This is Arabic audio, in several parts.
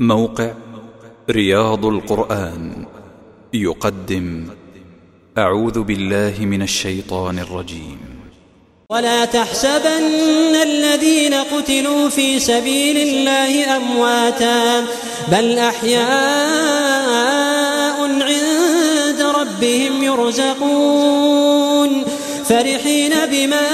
موقع رياض القرآن يقدم أعوذ بالله من الشيطان الرجيم. ولا تحسبن الذين قتلوا في سبيل الله أمواتا بل أحياء عند ربهم يرزقون. فرحين بما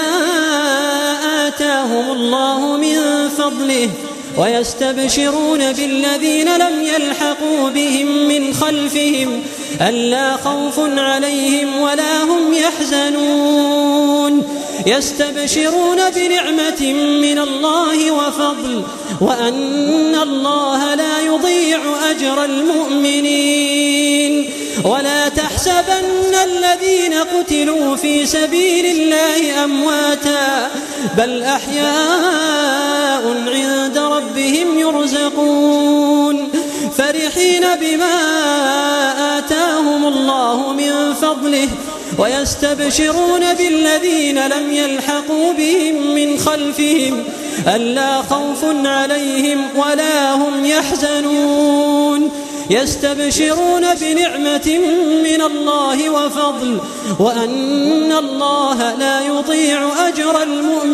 آتاهم الله من فضله ويستبشرون بالذين لم يلحقوا بهم من خلفهم ألا خوف عليهم ولا هم يحزنون. يستبشرون بنعمة من الله وفضل وأن الله لا يضيع أجر المؤمنين. ولا تحسبن الذين قتلوا في سبيل الله أمواتا بل أحياء عند يرزقون فرحين بما آتاهم الله من فضله ويستبشرون بالذين لم يلحقوا بهم من خلفهم ألا خوف عليهم ولا هم يحزنون. يستبشرون بنعمة من الله وفضل وأن الله لا يضيع أجر المؤمنين.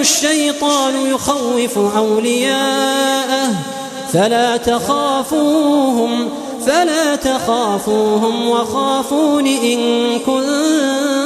الشيطان يخوف أولياءه فلا تخافوهم فلا تخافوهم وخافون إن كنتم